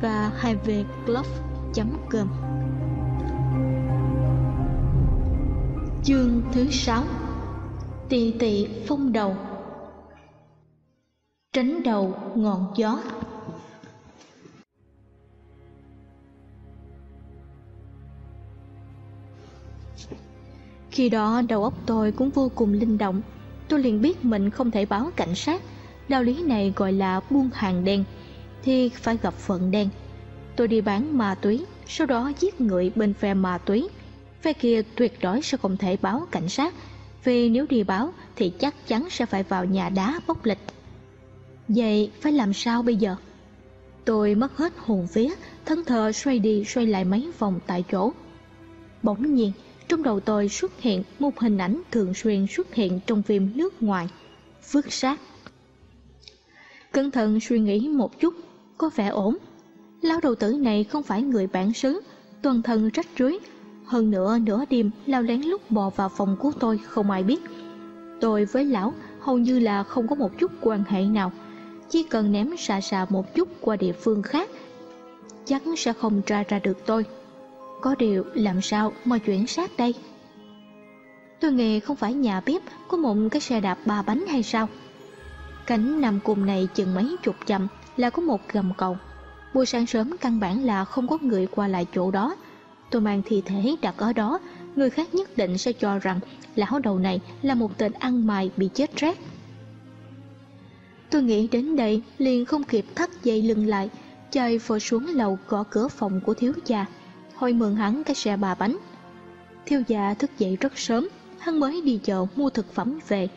và haveclub.com Chương thứ sáu. Tị tị phong đầu. Tránh đầu, ngọn gió. Khi đó, đầu óc tôi cũng vô cùng linh động. Tôi liền biết mình không thể báo cảnh sát. Đạo lý này gọi là buôn hàng đen. Thì phải gặp phận đen. Tôi đi bán ma túy, Sau đó giết người bên phe ma túy. Phe kia tuyệt đối sẽ không thể báo cảnh sát, Vì nếu đi báo Thì chắc chắn sẽ phải vào nhà đá bốc lịch. Vậy phải làm sao bây giờ? Tôi mất hết hồn vía Thân thờ xoay đi xoay lại mấy vòng tại chỗ. Bỗng nhiên, trong đầu tôi xuất hiện một hình ảnh thường xuyên xuất hiện trong phim nước ngoài. Vứt xác cẩn thận suy nghĩ một chút, có vẻ ổn. Lão đầu tử này không phải người bản xứ, toàn thân rách rưới. Hơn nữa, nửa đêm, lao lén lúc bò vào phòng của tôi, không ai biết. Tôi với lão hầu như là không có một chút quan hệ nào, chỉ cần ném xà xà một chút qua địa phương khác, chắc sẽ không tra ra được tôi. Có điều làm sao mà chuyển xác đây? Tôi nghe không phải nhà bếp Có một cái xe đạp ba bánh hay sao? Cánh nằm cùng này chừng mấy chục dặm Là có một gầm cầu. Buổi sáng sớm căn bản là không có người qua lại chỗ đó. Tôi mang thi thể đặt ở đó. Người khác nhất định sẽ cho rằng Lão đầu này là một tên ăn mày bị chết rét Tôi nghĩ đến đây liền không kịp thắt dây lưng lại Chạy vội xuống lầu gõ cửa phòng của thiếu gia. Hỏi mượn hắn cái xe ba bánh. thiếu gia thức dậy rất sớm, hắn mới đi chợ mua thực phẩm về.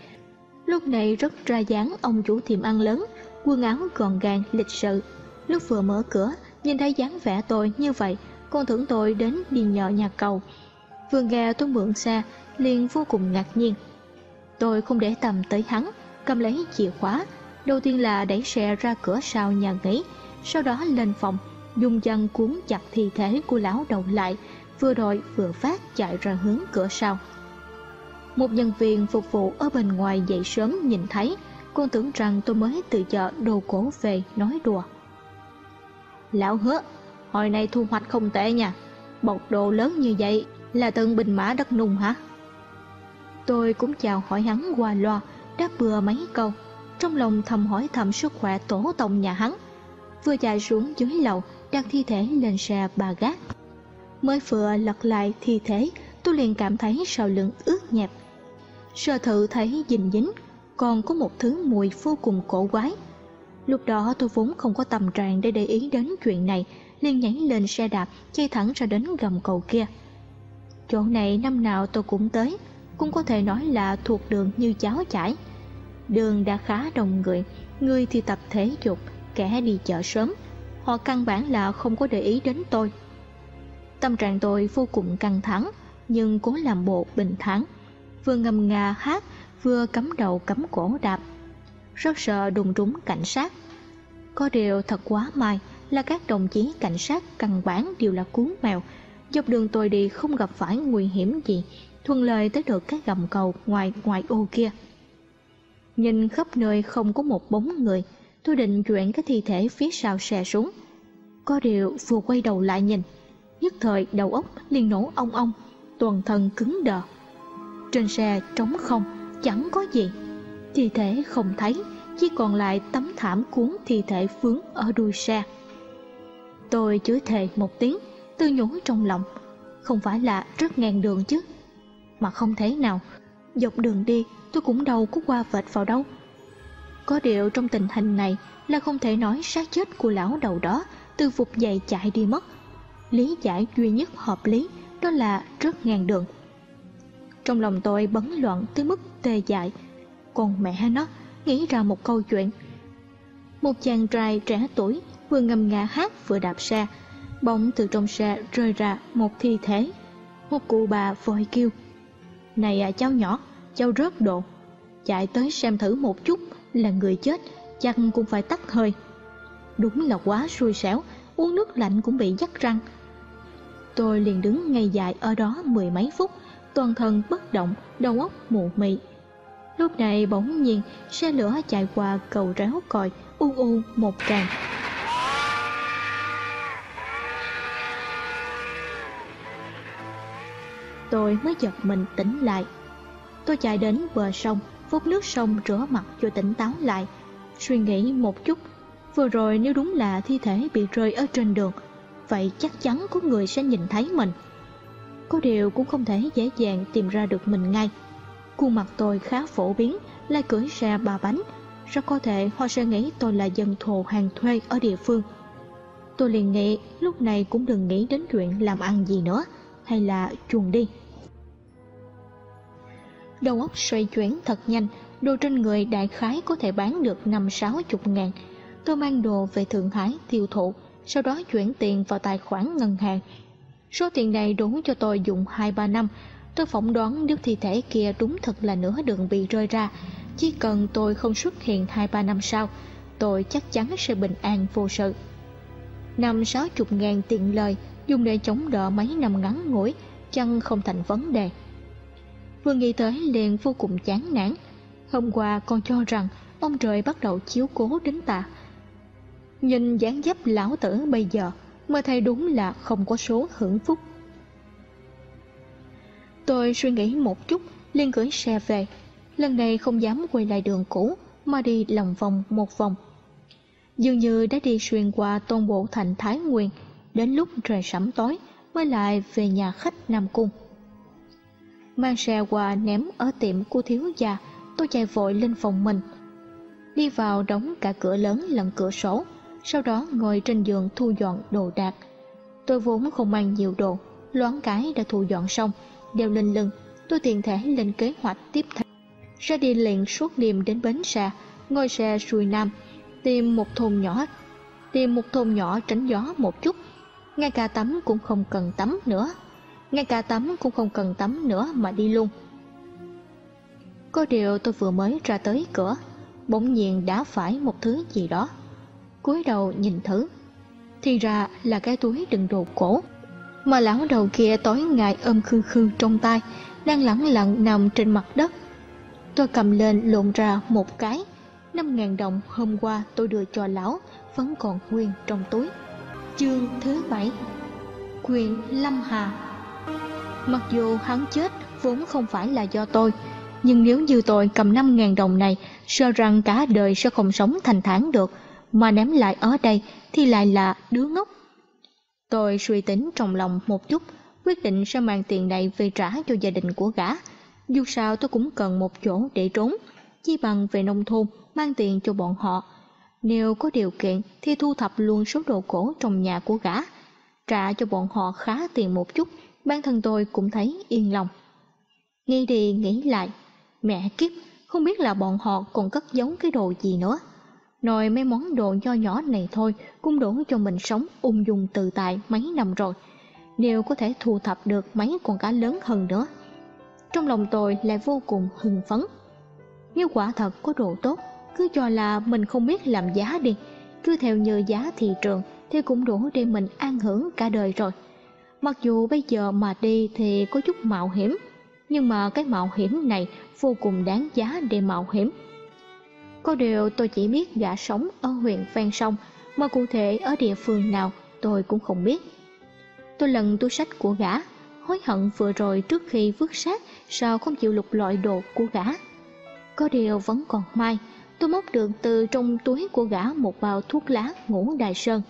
Lúc này rất ra dáng ông chủ tiệm ăn lớn, quần áo gọn gàng, lịch sự. Lúc vừa mở cửa, nhìn thấy dáng vẻ tôi như vậy, còn tưởng tôi đến đi nhờ nhà cầu. vườn gà tôi mượn xe, liền vô cùng ngạc nhiên. Tôi không để tầm tới hắn, cầm lấy chìa khóa. Đầu tiên là đẩy xe ra cửa sau nhà nghỉ, sau đó lên phòng dùng chân cuốn chặt thi thể của lão đầu lại, vừa đội vừa phát chạy ra hướng cửa sau. Một nhân viên phục vụ ở bên ngoài dậy sớm nhìn thấy, con tưởng rằng tôi mới từ chợ đồ cổ về nói đùa. Lão hứa, hồi nay thu hoạch không tệ nha, bọc đồ lớn như vậy là từng bình mã đất nung hả? Tôi cũng chào hỏi hắn qua loa, đáp bừa mấy câu, trong lòng thầm hỏi thầm sức khỏe tổ tông nhà hắn. Vừa chạy xuống dưới lầu, đặt thi thể lên xe bà gác. Mới vừa lật lại thi thể, tôi liền cảm thấy sau lưng ướt nhẹp. Sơ thử thấy dình dính, còn có một thứ mùi vô cùng cổ quái. Lúc đó tôi vốn không có tâm trạng để để ý đến chuyện này, liền nhảy lên xe đạp, chạy thẳng ra đến gầm cầu kia. Chỗ này năm nào tôi cũng tới, cũng có thể nói là thuộc đường như cháo chảy. Đường đã khá đông người, người thì tập thể dục, kẻ đi chợ sớm, họ căn bản là không có để ý đến tôi. Tâm trạng tôi vô cùng căng thẳng, nhưng cố làm bộ bình thản, vừa ngầm ngà hát, vừa cắm đầu cắm cổ đạp. Rất sợ đùng trúng cảnh sát. Có điều thật quá may là các đồng chí cảnh sát căn bản đều là cuốn mèo, dọc đường tôi đi không gặp phải nguy hiểm gì, thuận lợi tới được cái gầm cầu ngoài ngoài ô kia. Nhìn khắp nơi không có một bóng người, tôi định chuyển cái thi thể phía sau xe xuống. Có điều vừa quay đầu lại nhìn, nhất thời đầu óc liền nổ ong ong, toàn thân cứng đờ. Trên xe trống không, chẳng có gì. Thi thể không thấy, chỉ còn lại tấm thảm cuốn thi thể vướng ở đuôi xe. Tôi chửi thề một tiếng, tư nhủ trong lòng, không phải là rất ngàn đường chứ. Mà không thể nào, dọc đường đi tôi cũng đâu có qua vệt vào đâu. Có điều trong tình hình này là không thể nói xác chết của lão đầu đó từ phục dậy chạy đi mất. Lý giải duy nhất hợp lý đó là rất ngàn đường. Trong lòng tôi bấn loạn tới mức tê dại. Còn mẹ nó nghĩ ra một câu chuyện. Một chàng trai trẻ tuổi vừa ngâm nga hát vừa đạp xe. Bỗng từ trong xe rơi ra một thi thể. Một cụ bà vội kêu. Này à cháu nhỏ, cháu rớt độ. Chạy tới xem thử một chút là người chết chắc cũng phải tắt hơi đúng là quá xui xẻo uống nước lạnh cũng bị dắt răng tôi liền đứng ngay dài ở đó mười mấy phút toàn thân bất động, đầu óc mụ mị. Lúc này bỗng nhiên, xe lửa chạy qua cầu ráo còi, u u một tràng. Tôi mới giật mình tỉnh lại. Tôi chạy đến bờ sông vốt nước sông rửa mặt cho tỉnh táo lại. Suy nghĩ một chút, vừa rồi nếu đúng là thi thể bị rơi ở trên đường, vậy chắc chắn có người sẽ nhìn thấy mình. Có điều cũng không thể dễ dàng tìm ra được mình ngay. Khuôn mặt tôi khá phổ biến, lại cưỡi xe ba bánh. Rất có thể họ sẽ nghĩ tôi là dân thổ hàng thuê ở địa phương. Tôi liền nghĩ lúc này cũng đừng nghĩ đến chuyện làm ăn gì nữa, hay là chuồn đi. Đầu óc xoay chuyển thật nhanh, đồ trên người đại khái có thể bán được năm sáu chục ngàn. Tôi mang đồ về Thượng Hải tiêu thụ, sau đó chuyển tiền vào tài khoản ngân hàng. Số tiền này đủ cho tôi dùng hai ba năm. Tôi phỏng đoán nếu thi thể kia đúng thật là nửa đường bị rơi ra, chỉ cần tôi không xuất hiện hai ba năm sau, tôi chắc chắn sẽ bình an vô sự. Năm sáu chục ngàn tiện lời dùng để chống đỡ mấy năm ngắn ngủi, chăng không thành vấn đề. Vừa nghĩ tới liền vô cùng chán nản. Hôm qua còn cho rằng ông trời bắt đầu chiếu cố đến ta. Nhìn dáng dấp lão tử bây giờ mới thầy đúng là không có số hưởng phúc. Tôi suy nghĩ một chút, liền cưỡi xe về. Lần này không dám quay lại đường cũ, mà đi lòng vòng một vòng. Dường như đã đi xuyên qua toàn bộ thành Thái Nguyên, đến lúc trời sẩm tối mới lại về nhà khách Nam Cung. Mang xe qua ném ở tiệm của thiếu gia, tôi chạy vội lên phòng mình. Đi vào đóng cả cửa lớn lẫn cửa sổ, sau đó ngồi trên giường thu dọn đồ đạc. Tôi vốn không mang nhiều đồ, loáng cái đã thu dọn xong, đeo lên lưng, tôi tiện thể lên kế hoạch tiếp theo. Ra đi liền suốt đêm đến bến xe, ngồi xe xuôi nam, tìm một thôn nhỏ, tìm một thôn nhỏ tránh gió một chút. Ngay cả tắm cũng không cần tắm nữa, ngay cả tắm cũng không cần tắm nữa mà đi luôn. Có điều tôi vừa mới ra tới cửa, bỗng nhiên đã phải một thứ gì đó cúi đầu nhìn thử. Thì ra là cái túi đựng đồ cổ, mà lão đầu kia tối ngày ôm khư khư trong tay, đang lẳng lặng nằm trên mặt đất. Tôi cầm lên lộn ra một cái. Năm ngàn đồng hôm qua tôi đưa cho lão, vẫn còn nguyên trong túi. Chương thứ bảy, quyền lâm hà. Mặc dù hắn chết vốn không phải là do tôi, nhưng nếu như tôi cầm năm ngàn đồng này, sợ rằng cả đời sẽ không sống thành thản được mà ném lại ở đây thì lại là đứa ngốc. Tôi suy tính trong lòng một chút, quyết định sẽ mang tiền này về trả cho gia đình của gã. Dù sao tôi cũng cần một chỗ để trốn, chi bằng về nông thôn mang tiền cho bọn họ. Nếu có điều kiện thì thu thập luôn số đồ cổ trong nhà của gã, trả cho bọn họ khá tiền một chút, bản thân tôi cũng thấy yên lòng. Nghĩ đi nghĩ lại, mẹ kiếp, không biết là bọn họ còn cất giấu cái đồ gì nữa nồi mấy món đồ nho nhỏ này thôi cũng đủ cho mình sống ung dung tự tại mấy năm rồi. Nếu có thể thu thập được mấy con cá lớn hơn nữa. Trong lòng tôi lại vô cùng hưng phấn. Nếu quả thật có đồ tốt, cứ cho là mình không biết làm giá đi. Cứ theo như giá thị trường thì cũng đủ để mình an hưởng cả đời rồi. Mặc dù bây giờ mà đi thì có chút mạo hiểm, nhưng mà cái mạo hiểm này vô cùng đáng giá để mạo hiểm. Có điều tôi chỉ biết gã sống ở huyện ven sông, mà cụ thể ở địa phương nào tôi cũng không biết. Tôi lần túi sách của gã, hối hận vừa rồi trước khi vứt xác sao không chịu lục lọi đồ của gã. Có điều vẫn còn mai, tôi móc được từ trong túi của gã một bao thuốc lá ngũ đài sơn.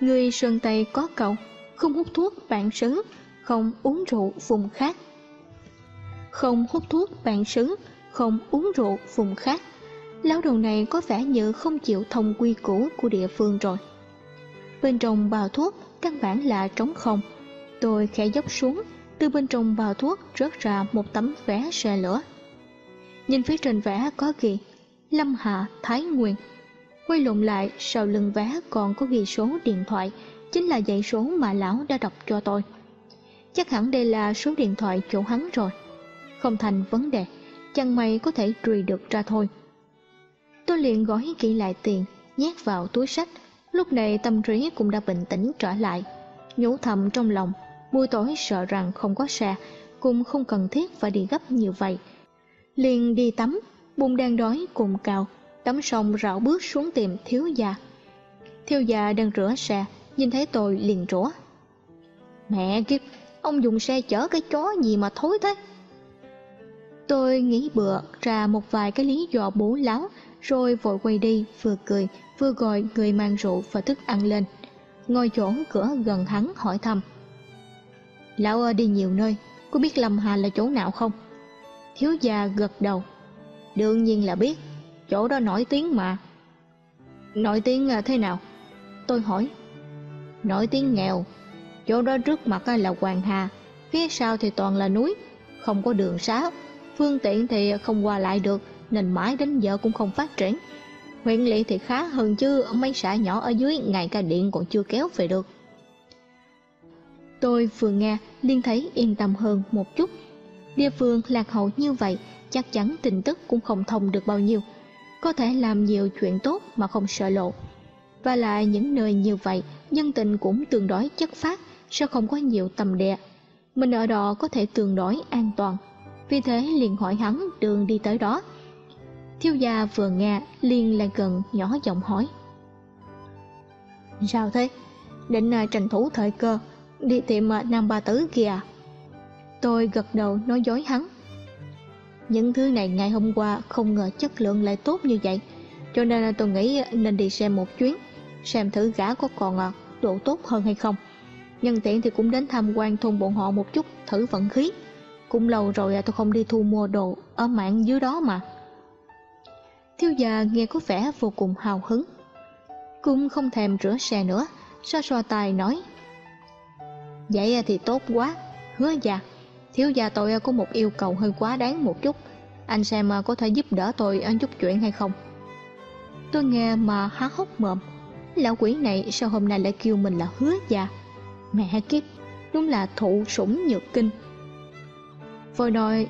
Người sơn Tây có cậu, không hút thuốc bạn xứ, không uống rượu vùng khác. Không hút thuốc bạn xứ, không uống rượu vùng khác lão đầu này có vẻ như không chịu thông quy củ của địa phương rồi. Bên trong bào thuốc căn bản là trống không. Tôi khẽ dốc xuống, từ bên trong bào thuốc rớt ra một tấm vé xe lửa. Nhìn phía trên vé có ghi, lâm hạ thái nguyên. Quay lộn lại, sau lưng vé còn có ghi số điện thoại, chính là dãy số mà lão đã đọc cho tôi. Chắc hẳn đây là số điện thoại chỗ hắn rồi. Không thành vấn đề, chẳng may có thể truy được ra thôi. Tôi liền gói kỹ lại tiền, nhét vào túi sách. Lúc này tâm trí cũng đã bình tĩnh trở lại. Nhủ thầm trong lòng, buổi tối sợ rằng không có xe, cũng không cần thiết phải đi gấp như vậy. Liền đi tắm, bụng đang đói cùng cào, tắm xong rảo bước xuống tìm thiếu gia. Thiếu gia đang rửa xe, nhìn thấy tôi liền rủa. Mẹ kiếp, ông dùng xe chở cái chó gì mà thối thế tôi nghĩ bựa ra một vài cái lý do bố láo rồi vội quay đi, vừa cười, vừa gọi người mang rượu và thức ăn lên. Ngồi chỗ cửa gần hắn hỏi thăm. Lão ơi, đi nhiều nơi, có biết lâm hà là chỗ nào không? Thiếu gia gật đầu. Đương nhiên là biết, chỗ đó nổi tiếng mà. Nổi tiếng à, thế nào? Tôi hỏi. Nổi tiếng nghèo, chỗ đó trước mặt à, là hoàng hà, phía sau thì toàn là núi, không có đường xá, phương tiện thì không qua lại được nên mãi đến giờ cũng không phát triển. Huyện lỵ thì khá hơn chứ, mấy xã nhỏ ở dưới ngày ca điện còn chưa kéo về được. Tôi vừa nghe liên thấy yên tâm hơn một chút. Địa phương lạc hậu như vậy, chắc chắn tin tức cũng không thông được bao nhiêu. Có thể làm nhiều chuyện tốt mà không sợ lộ. Và lại những nơi như vậy, nhân tình cũng tương đối chất phát, sẽ không có nhiều tầm đè. Mình ở đó có thể tương đối an toàn. Vì thế liền hỏi hắn đường đi tới đó thiếu gia vừa nghe, liền lại gần nhỏ giọng hỏi. Sao thế? Định à, tranh thủ thời cơ, đi tìm à, nam ba tứ kìa. Tôi gật đầu nói dối hắn. Những thứ này ngày hôm qua không ngờ chất lượng lại tốt như vậy, cho nên à, tôi nghĩ nên đi xem một chuyến, xem thử gã có còn độ tốt hơn hay không. Nhân tiện thì cũng đến tham quan thôn bọn họ một chút, thử vận khí. Cũng lâu rồi tôi không đi thu mua đồ ở mạng dưới đó mà thiếu gia nghe có vẻ vô cùng hào hứng. Cũng không thèm rửa xe nữa xoa xoa tài nói. Vậy thì tốt quá, hứa già. Thiếu gia tôi có một yêu cầu hơi quá đáng một chút. Anh xem có thể giúp đỡ tôi ăn chút chuyện hay không? Tôi nghe mà há hốc mồm. Lão quỷ này sao hôm nay lại kêu mình là hứa già? Mẹ kiếp, đúng là thụ sủng nhược kinh. Vội đòi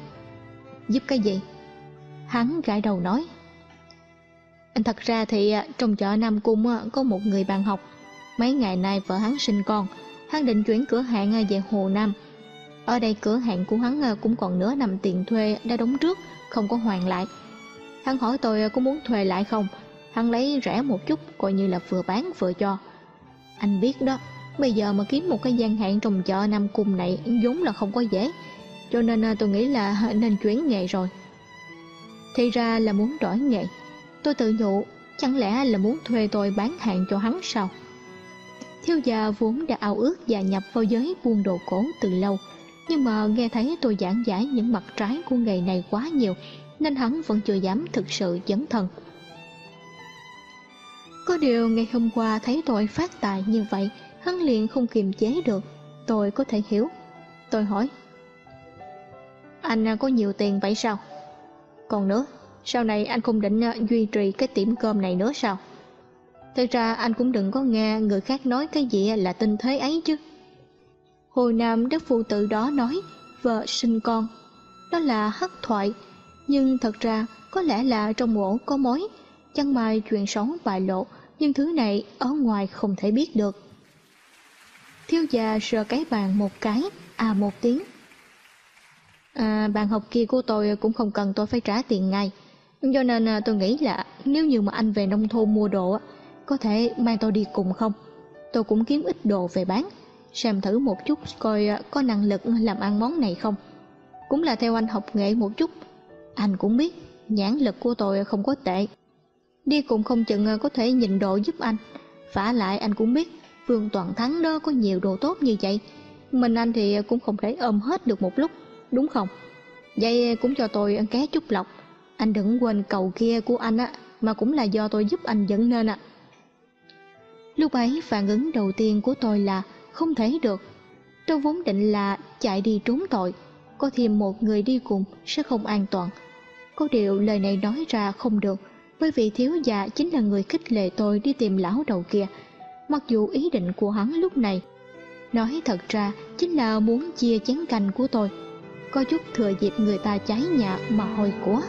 giúp cái gì? Hắn gãi đầu nói thật ra thì à, trong chợ nam cung à, có một người bạn học. Mấy ngày nay vợ hắn sinh con, hắn định chuyển cửa hàng à, về hồ nam. Ở đây cửa hàng của hắn cũng còn nửa năm tiền thuê đã đóng trước, không có hoàn lại. Hắn hỏi tôi có muốn thuê lại không? Hắn lấy rẻ một chút, coi như là vừa bán vừa cho. Anh biết đó, bây giờ mà kiếm một cái gian hạn trong chợ nam cung này vốn là không có dễ. Cho nên tôi nghĩ là nên chuyển nghề rồi. Thì ra là muốn đổi nghề tôi tự nhủ, chẳng lẽ là muốn thuê tôi bán hàng cho hắn sao? Thiếu gia vốn đã ao ước gia nhập vào giới buôn đồ cổ từ lâu, nhưng mà nghe thấy tôi giảng giải những mặt trái của nghề này quá nhiều, nên hắn vẫn chưa dám thực sự dấn thân. Có điều ngày hôm qua thấy tôi phát tài như vậy, hắn liền không kiềm chế được. Tôi có thể hiểu. Tôi hỏi, anh có nhiều tiền vậy sao? Còn nữa sau này anh không định ờ, duy trì cái tiệm cơm này nữa sao? Thật ra anh cũng đừng có nghe người khác nói cái gì là tinh thế ấy chứ. Hồi nam đức phụ tự đó nói vợ sinh con. Đó là hắc thoại nhưng thật ra có lẽ là trong ổ có mối. Chăng mai chuyện sống bại lộ nhưng thứ này ở ngoài không thể biết được. Thiếu gia sờ cái bàn một cái à một tiếng. À, bàn học kia của tôi cũng không cần tôi phải trả tiền ngay cho nên à, tôi nghĩ là nếu như mà anh về nông thôn mua đồ có thể mang tôi đi cùng không? Tôi cũng kiếm ít đồ về bán, xem thử một chút coi à, có năng lực làm ăn món này không. Cũng là theo anh học nghệ một chút. Anh cũng biết, nhãn lực của tôi không có tệ. Đi cùng không chừng à, có thể nhìn đồ giúp anh. Vả lại, anh cũng biết, vương toàn thắng đó có nhiều đồ tốt như vậy. Mình anh thì cũng không thể ôm hết được một lúc, đúng không? Vậy cũng cho tôi ăn ké chút lọc anh đừng quên cầu kia của anh á, mà cũng là do tôi giúp anh dẫn nên ạ. Lúc ấy phản ứng đầu tiên của tôi là không thể được. Tôi vốn định là chạy đi trốn tội, có thêm một người đi cùng sẽ không an toàn. Có điều lời này nói ra không được, bởi vì thiếu gia chính là người khích lệ tôi đi tìm lão đầu kia. Mặc dù ý định của hắn lúc này, nói thật ra chính là muốn chia chén canh của tôi. Có chút thừa dịp người ta cháy nhà mà hồi của.